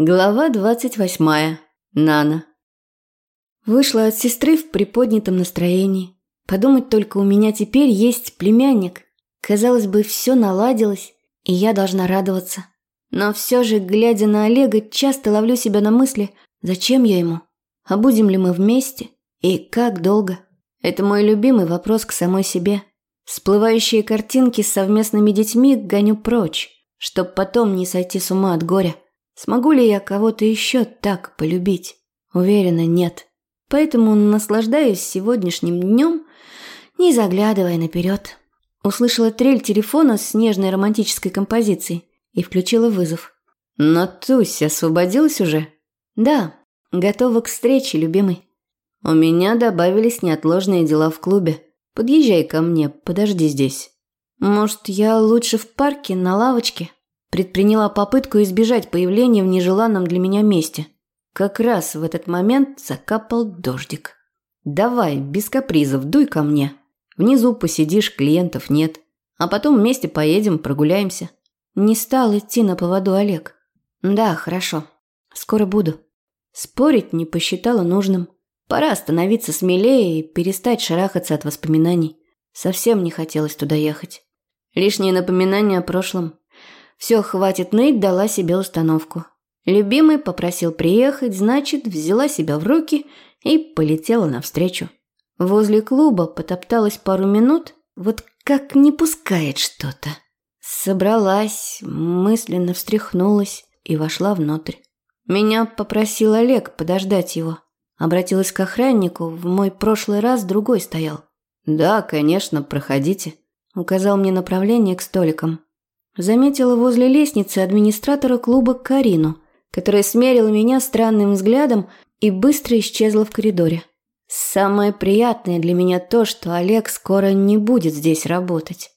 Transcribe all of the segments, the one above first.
Глава двадцать восьмая. Нана. Вышла от сестры в приподнятом настроении. Подумать только, у меня теперь есть племянник. Казалось бы, все наладилось, и я должна радоваться. Но все же, глядя на Олега, часто ловлю себя на мысли, зачем я ему? А будем ли мы вместе? И как долго? Это мой любимый вопрос к самой себе. Всплывающие картинки с совместными детьми гоню прочь, чтоб потом не сойти с ума от горя. Смогу ли я кого-то еще так полюбить? Уверена, нет. Поэтому наслаждаюсь сегодняшним днем, не заглядывая наперед. Услышала трель телефона с нежной романтической композицией и включила вызов. «Натусь, освободилась уже?» «Да, готова к встрече, любимый». «У меня добавились неотложные дела в клубе. Подъезжай ко мне, подожди здесь». «Может, я лучше в парке, на лавочке?» Предприняла попытку избежать появления в нежеланном для меня месте. Как раз в этот момент закапал дождик. «Давай, без капризов, дуй ко мне. Внизу посидишь, клиентов нет. А потом вместе поедем, прогуляемся». Не стал идти на поводу Олег. «Да, хорошо. Скоро буду». Спорить не посчитала нужным. Пора становиться смелее и перестать шарахаться от воспоминаний. Совсем не хотелось туда ехать. Лишние напоминания о прошлом все, хватит ныть, дала себе установку. Любимый попросил приехать, значит, взяла себя в руки и полетела навстречу. Возле клуба потопталась пару минут, вот как не пускает что-то. Собралась, мысленно встряхнулась и вошла внутрь. Меня попросил Олег подождать его. Обратилась к охраннику, в мой прошлый раз другой стоял. «Да, конечно, проходите», – указал мне направление к столикам. Заметила возле лестницы администратора клуба Карину, которая смерила меня странным взглядом и быстро исчезла в коридоре. Самое приятное для меня то, что Олег скоро не будет здесь работать.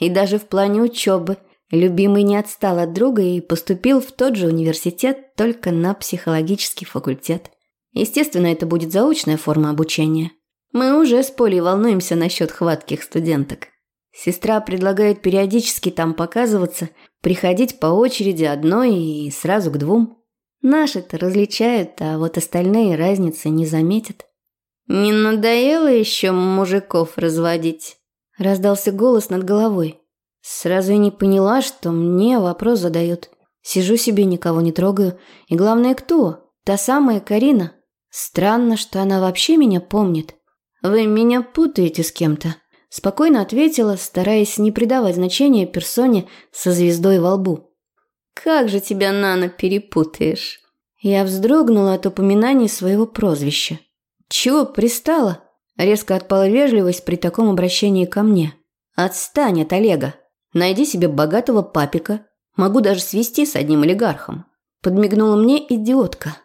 И даже в плане учебы любимый не отстал от друга и поступил в тот же университет, только на психологический факультет. Естественно, это будет заочная форма обучения. Мы уже с Полей волнуемся насчет хватких студенток. Сестра предлагает периодически там показываться, приходить по очереди одной и сразу к двум. Наши-то различают, а вот остальные разницы не заметят. «Не надоело еще мужиков разводить?» Раздался голос над головой. Сразу и не поняла, что мне вопрос задают. Сижу себе, никого не трогаю. И главное, кто? Та самая Карина. Странно, что она вообще меня помнит. Вы меня путаете с кем-то. Спокойно ответила, стараясь не придавать значения персоне со звездой во лбу. «Как же тебя, Нана, перепутаешь?» Я вздрогнула от упоминаний своего прозвища. «Чего пристала?» Резко отпала вежливость при таком обращении ко мне. «Отстань от Олега. Найди себе богатого папика. Могу даже свести с одним олигархом». Подмигнула мне идиотка.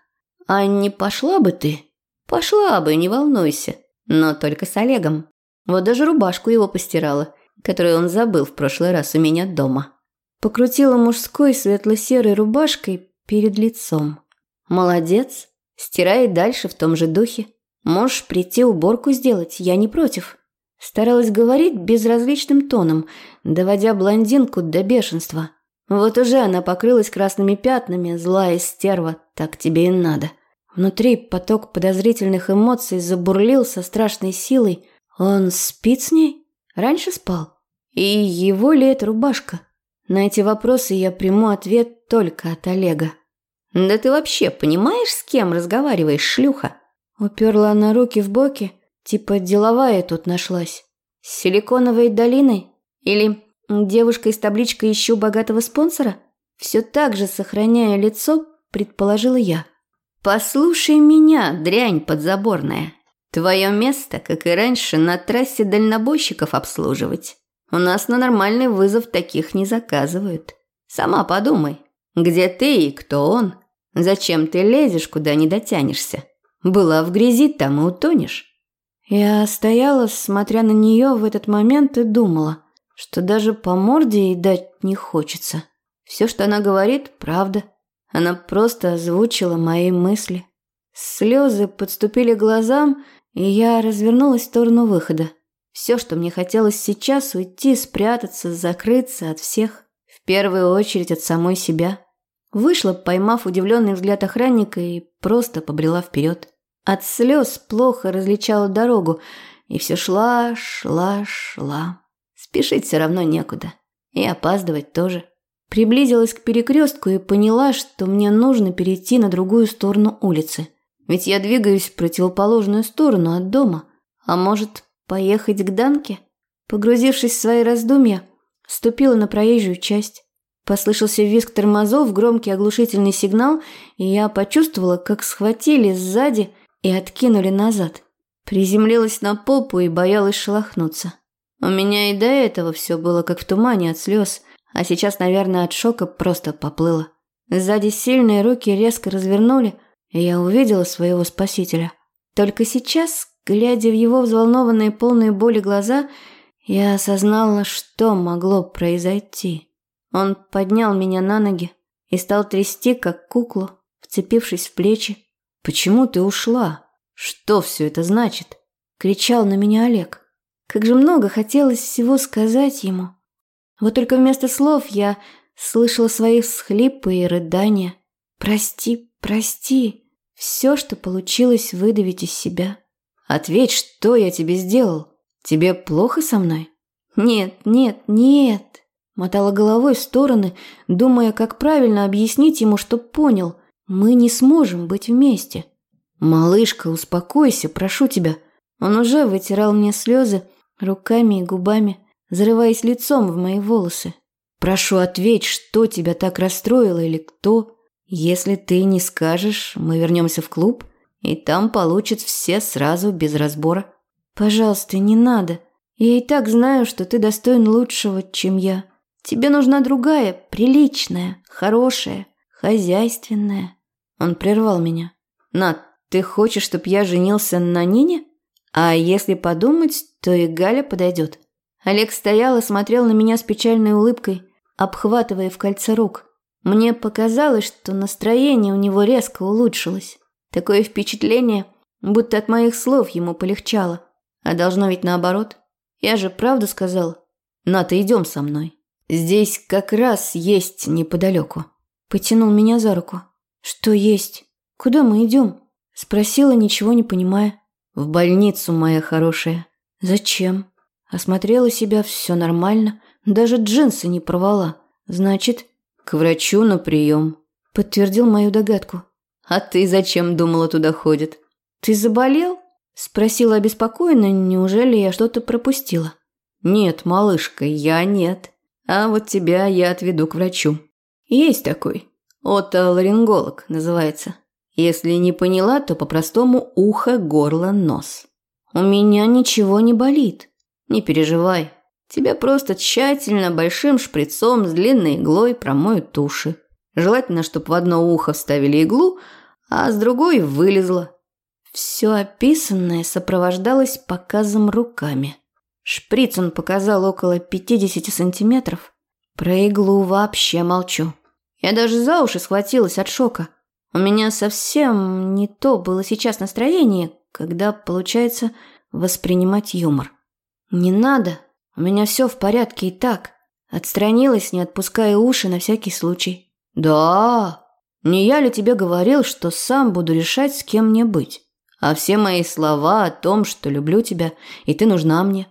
«А не пошла бы ты?» «Пошла бы, не волнуйся. Но только с Олегом. Вот даже рубашку его постирала, которую он забыл в прошлый раз у меня дома. Покрутила мужской светло-серой рубашкой перед лицом. Молодец, стирай дальше в том же духе. Можешь прийти уборку сделать, я не против. Старалась говорить безразличным тоном, доводя блондинку до бешенства. Вот уже она покрылась красными пятнами, злая стерва, так тебе и надо. Внутри поток подозрительных эмоций забурлил со страшной силой, он спит с ней? Раньше спал. И его ли это рубашка? На эти вопросы я приму ответ только от Олега. «Да ты вообще понимаешь, с кем разговариваешь, шлюха?» Уперла она руки в боки, типа деловая тут нашлась. «С силиконовой долиной? Или девушка из табличкой «Ищу богатого спонсора»?» Все так же, сохраняя лицо, предположила я. «Послушай меня, дрянь подзаборная. Твое место, как и раньше, на трассе дальнобойщиков обслуживать. У нас на нормальный вызов таких не заказывают. Сама подумай, где ты и кто он? Зачем ты лезешь, куда не дотянешься? Была в грязи, там и утонешь. Я стояла, смотря на нее в этот момент и думала, что даже по морде ей дать не хочется. Все, что она говорит, правда. Она просто озвучила мои мысли. Слезы подступили к глазам, и я развернулась в сторону выхода. Все, что мне хотелось сейчас, уйти, спрятаться, закрыться от всех. В первую очередь от самой себя. Вышла, поймав удивленный взгляд охранника и просто побрела вперед. От слез плохо различала дорогу, и все шла, шла, шла. Спешить все равно некуда. И опаздывать тоже. Приблизилась к перекрестку и поняла, что мне нужно перейти на другую сторону улицы. Ведь я двигаюсь в противоположную сторону от дома. А может, поехать к Данке? Погрузившись в свои раздумья, ступила на проезжую часть. Послышался визг тормозов, громкий оглушительный сигнал, и я почувствовала, как схватили сзади и откинули назад. Приземлилась на попу и боялась шелохнуться. У меня и до этого все было как в тумане от слез, а сейчас, наверное, от шока просто поплыло. Сзади сильные руки резко развернули, я увидела своего спасителя. Только сейчас, глядя в его взволнованные полные боли глаза, я осознала, что могло произойти. Он поднял меня на ноги и стал трясти, как куклу, вцепившись в плечи. «Почему ты ушла? Что все это значит?» – кричал на меня Олег. Как же много хотелось всего сказать ему. Вот только вместо слов я слышала свои всхлипы и рыдания. «Прости, прости!» Все, что получилось выдавить из себя. «Ответь, что я тебе сделал? Тебе плохо со мной?» «Нет, нет, нет!» Мотала головой в стороны, думая, как правильно объяснить ему, чтоб понял. Мы не сможем быть вместе. «Малышка, успокойся, прошу тебя». Он уже вытирал мне слезы руками и губами, зарываясь лицом в мои волосы. «Прошу, ответь, что тебя так расстроило или кто? Если ты не скажешь, мы вернемся в клуб, и там получат все сразу, без разбора». «Пожалуйста, не надо. Я и так знаю, что ты достоин лучшего, чем я. Тебе нужна другая, приличная, хорошая, хозяйственная. Он прервал меня. Над, ты хочешь, чтоб я женился на Нине? А если подумать, то и Галя подойдет. Олег стоял и смотрел на меня с печальной улыбкой, обхватывая в кольце рук. Мне показалось, что настроение у него резко улучшилось. Такое впечатление, будто от моих слов ему полегчало. А должно ведь наоборот. Я же правду сказал. Ната, идем со мной. Здесь как раз есть неподалеку. Потянул меня за руку. Что есть? Куда мы идем? Спросила, ничего не понимая. В больницу, моя хорошая. Зачем? Осмотрела себя, все нормально. Даже джинсы не порвала. Значит, к врачу на прием. Подтвердил мою догадку. А ты зачем думала туда ходит? Ты заболел? Спросила обеспокоенно, неужели я что-то пропустила? Нет, малышка, я нет. А вот тебя я отведу к врачу. Есть такой. Отоларинголог называется. Если не поняла, то по-простому ухо, горло, нос. У меня ничего не болит. Не переживай. Тебя просто тщательно большим шприцом с длинной иглой промоют уши. Желательно, чтобы в одно ухо вставили иглу, а с другой вылезла. Все описанное сопровождалось показом руками. Шприц он показал около 50 сантиметров. Про иглу вообще молчу. Я даже за уши схватилась от шока. У меня совсем не то было сейчас настроение, когда получается воспринимать юмор. Не надо, у меня все в порядке и так. Отстранилась, не отпуская уши на всякий случай. Да, не я ли тебе говорил, что сам буду решать, с кем мне быть? А все мои слова о том, что люблю тебя, и ты нужна мне,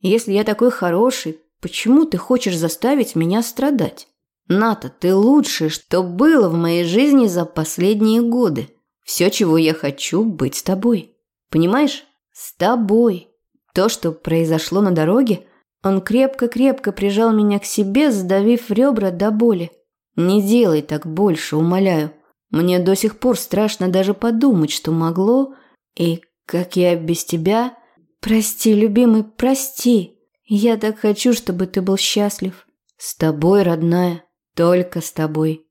если я такой хороший, почему ты хочешь заставить меня страдать? Ната, ты лучшее, что было в моей жизни за последние годы. Все, чего я хочу, быть с тобой. Понимаешь? С тобой. То, что произошло на дороге, он крепко-крепко прижал меня к себе, сдавив ребра до боли. Не делай так больше, умоляю. Мне до сих пор страшно даже подумать, что могло, и как я без тебя Прости, любимый, прости. Я так хочу, чтобы ты был счастлив. С тобой, родная, только с тобой.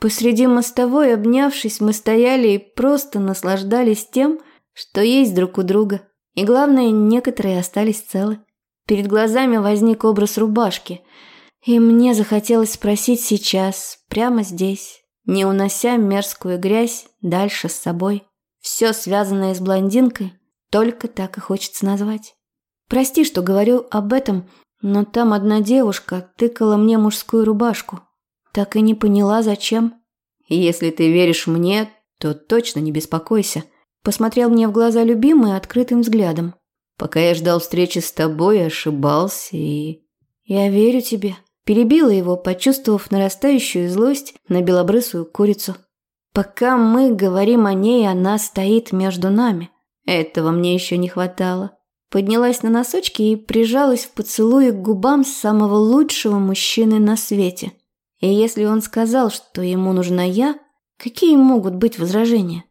Посреди мостовой, обнявшись, мы стояли и просто наслаждались тем, что есть друг у друга. И главное, некоторые остались целы. Перед глазами возник образ рубашки. И мне захотелось спросить сейчас, прямо здесь, не унося мерзкую грязь дальше с собой. Все связанное с блондинкой только так и хочется назвать. Прости, что говорю об этом, но там одна девушка тыкала мне мужскую рубашку. Так и не поняла, зачем. Если ты веришь мне, то точно не беспокойся. Посмотрел мне в глаза любимый открытым взглядом. Пока я ждал встречи с тобой, ошибался и... Я верю тебе. Перебила его, почувствовав нарастающую злость на белобрысую курицу. Пока мы говорим о ней, она стоит между нами. Этого мне еще не хватало. Поднялась на носочки и прижалась в поцелуе к губам самого лучшего мужчины на свете. И если он сказал, что ему нужна я, какие могут быть возражения?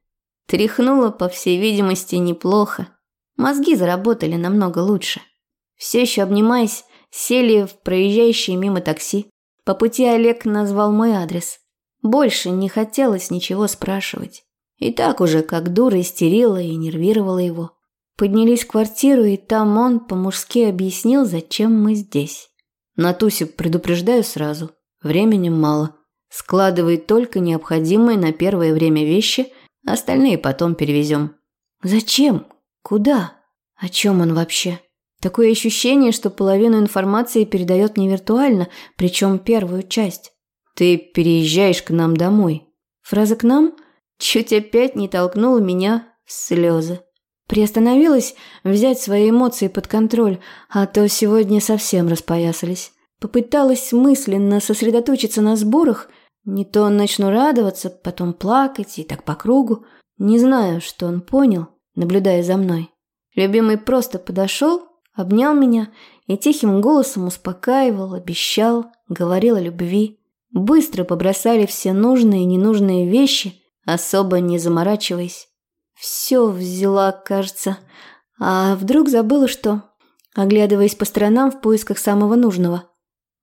Тряхнула, по всей видимости, неплохо. Мозги заработали намного лучше. Все еще обнимаясь, сели в проезжающее мимо такси. По пути Олег назвал мой адрес. Больше не хотелось ничего спрашивать. И так уже как дура истерила и нервировала его. Поднялись в квартиру, и там он по-мужски объяснил, зачем мы здесь. Натусю предупреждаю сразу. Времени мало. Складывай только необходимые на первое время вещи, остальные потом перевезем. Зачем? Куда? О чем он вообще? Такое ощущение, что половину информации передает не виртуально, причем первую часть. Ты переезжаешь к нам домой. Фраза «к нам» чуть опять не толкнула меня в слезы. Приостановилась взять свои эмоции под контроль, а то сегодня совсем распоясались. Попыталась мысленно сосредоточиться на сборах, не то начну радоваться, потом плакать и так по кругу. Не знаю, что он понял, наблюдая за мной. Любимый просто подошел, обнял меня и тихим голосом успокаивал, обещал, говорил о любви. Быстро побросали все нужные и ненужные вещи, особо не заморачиваясь. Все взяла, кажется. А вдруг забыла что? Оглядываясь по сторонам в поисках самого нужного.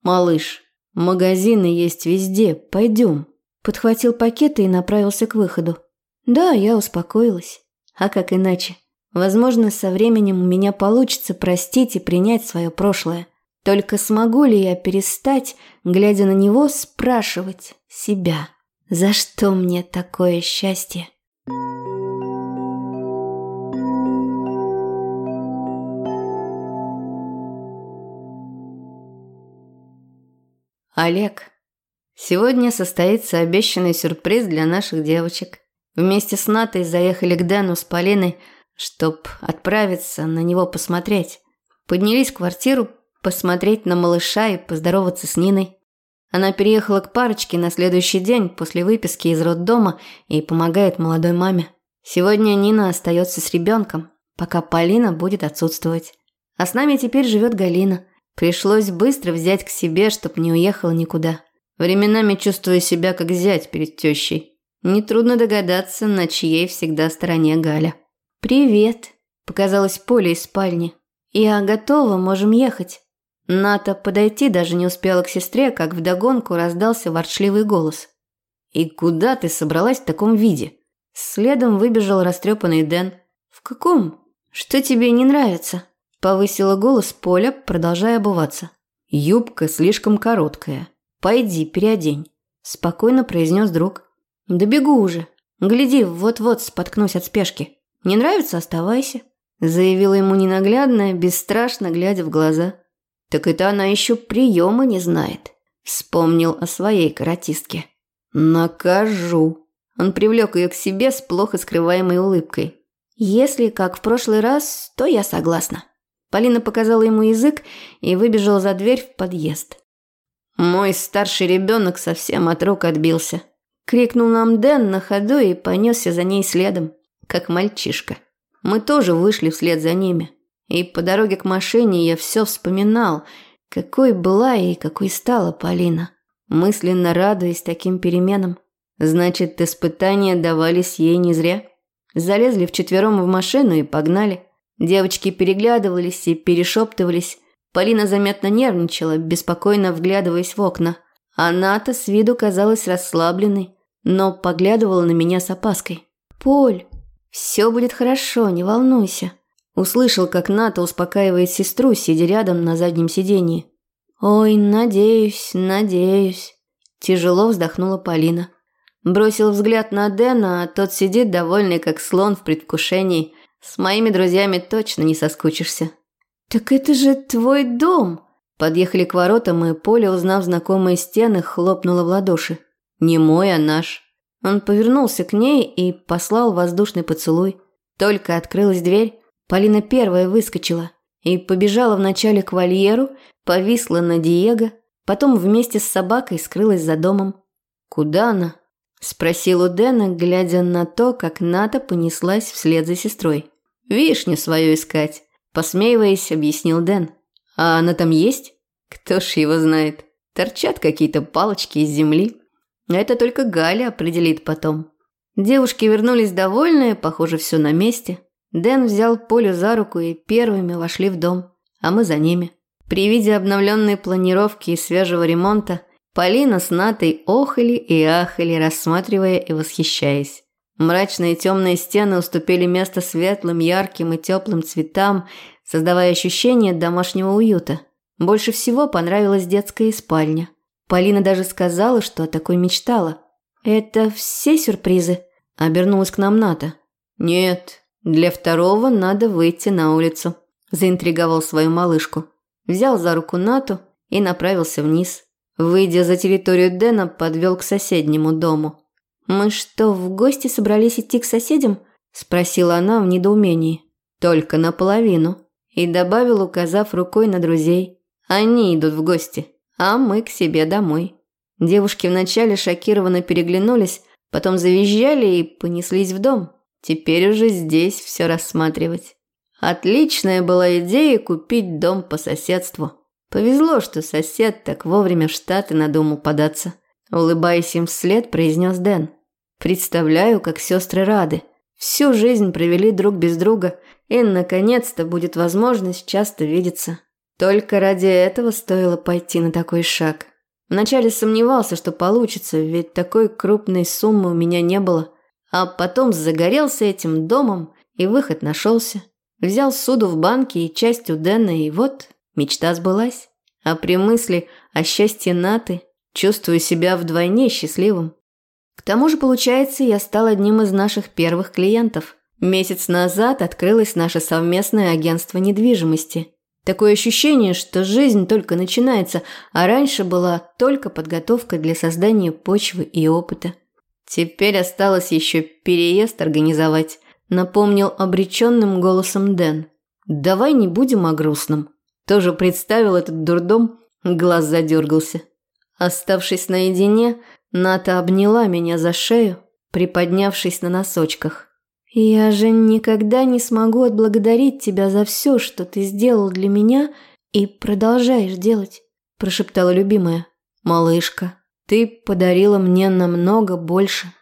«Малыш, магазины есть везде, пойдем». Подхватил пакеты и направился к выходу. Да, я успокоилась. А как иначе? Возможно, со временем у меня получится простить и принять свое прошлое. Только смогу ли я перестать, глядя на него, спрашивать себя, за что мне такое счастье? Олег. Сегодня состоится обещанный сюрприз для наших девочек. Вместе с Натой заехали к Дэну с Полиной, чтоб отправиться на него посмотреть. Поднялись в квартиру, посмотреть на малыша и поздороваться с Ниной. Она переехала к парочке на следующий день после выписки из роддома и помогает молодой маме. Сегодня Нина остается с ребенком, пока Полина будет отсутствовать. А с нами теперь живет Галина. Пришлось быстро взять к себе, чтоб не уехала никуда. Временами чувствую себя как зять перед тещей. Нетрудно догадаться, на чьей всегда стороне Галя. «Привет», – показалось Поле из спальни. «Я готова, можем ехать». Ната подойти даже не успела к сестре, как вдогонку раздался ворчливый голос. «И куда ты собралась в таком виде?» Следом выбежал растрепанный Дэн. «В каком? Что тебе не нравится?» Повысила голос Поля, продолжая обуваться. «Юбка слишком короткая. Пойди, переодень», – спокойно произнес друг. «Да бегу уже. Гляди, вот-вот споткнусь от спешки. Не нравится – оставайся», – заявила ему ненаглядная, бесстрашно глядя в глаза. Так это она еще приема не знает. Вспомнил о своей каратистке. Накажу. Он привлек ее к себе с плохо скрываемой улыбкой. Если как в прошлый раз, то я согласна. Полина показала ему язык и выбежала за дверь в подъезд. Мой старший ребенок совсем от рук отбился. Крикнул нам Дэн на ходу и понесся за ней следом, как мальчишка. Мы тоже вышли вслед за ними. И по дороге к машине я все вспоминал, какой была и какой стала Полина, мысленно радуясь таким переменам. Значит, испытания давались ей не зря. Залезли вчетвером в машину и погнали. Девочки переглядывались и перешептывались. Полина заметно нервничала, беспокойно вглядываясь в окна. Она-то с виду казалась расслабленной, но поглядывала на меня с опаской. «Поль, все будет хорошо, не волнуйся», Услышал, как Ната успокаивает сестру, сидя рядом на заднем сиденье. «Ой, надеюсь, надеюсь», – тяжело вздохнула Полина. Бросил взгляд на Дэна, а тот сидит довольный, как слон в предвкушении. С моими друзьями точно не соскучишься. «Так это же твой дом!» Подъехали к воротам, и Поля, узнав знакомые стены, хлопнула в ладоши. «Не мой, а наш». Он повернулся к ней и послал воздушный поцелуй. Только открылась дверь, Полина первая выскочила и побежала вначале к вольеру, повисла на Диего, потом вместе с собакой скрылась за домом. «Куда она?» – спросил у Дэна, глядя на то, как Ната понеслась вслед за сестрой. «Вишню свою искать», – посмеиваясь, объяснил Дэн. «А она там есть?» «Кто ж его знает. Торчат какие-то палочки из земли. Это только Галя определит потом». Девушки вернулись довольные, похоже, все на месте. Дэн взял Полю за руку и первыми вошли в дом, а мы за ними. При виде обновленной планировки и свежего ремонта Полина с Натой охали и ахали, рассматривая и восхищаясь. Мрачные темные стены уступили место светлым, ярким и теплым цветам, создавая ощущение домашнего уюта. Больше всего понравилась детская спальня. Полина даже сказала, что о такой мечтала. «Это все сюрпризы?» – обернулась к нам Ната. «Нет, для второго надо выйти на улицу», – заинтриговал свою малышку. Взял за руку Нату и направился вниз. Выйдя за территорию Дэна, подвел к соседнему дому. «Мы что, в гости собрались идти к соседям?» – спросила она в недоумении. «Только наполовину». И добавил, указав рукой на друзей. «Они идут в гости, а мы к себе домой». Девушки вначале шокированно переглянулись, потом завизжали и понеслись в дом. Теперь уже здесь все рассматривать. Отличная была идея купить дом по соседству. Повезло, что сосед так вовремя в Штаты надумал податься. Улыбаясь им вслед, произнес Дэн. Представляю, как сестры рады. Всю жизнь провели друг без друга, и, наконец-то, будет возможность часто видеться. Только ради этого стоило пойти на такой шаг. Вначале сомневался, что получится, ведь такой крупной суммы у меня не было. А потом загорелся этим домом, и выход нашелся. Взял суду в банке и часть у Дэна, и вот мечта сбылась. А при мысли о счастье Наты чувствую себя вдвойне счастливым. К тому же, получается, я стал одним из наших первых клиентов. Месяц назад открылось наше совместное агентство недвижимости. Такое ощущение, что жизнь только начинается, а раньше была только подготовка для создания почвы и опыта. Теперь осталось еще переезд организовать, напомнил обреченным голосом Дэн. Давай не будем о грустном. Тоже представил этот дурдом, глаз задергался. Оставшись наедине, Ната обняла меня за шею, приподнявшись на носочках. «Я же никогда не смогу отблагодарить тебя за все, что ты сделал для меня и продолжаешь делать», – прошептала любимая. «Малышка, ты подарила мне намного больше,